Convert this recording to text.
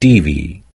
TV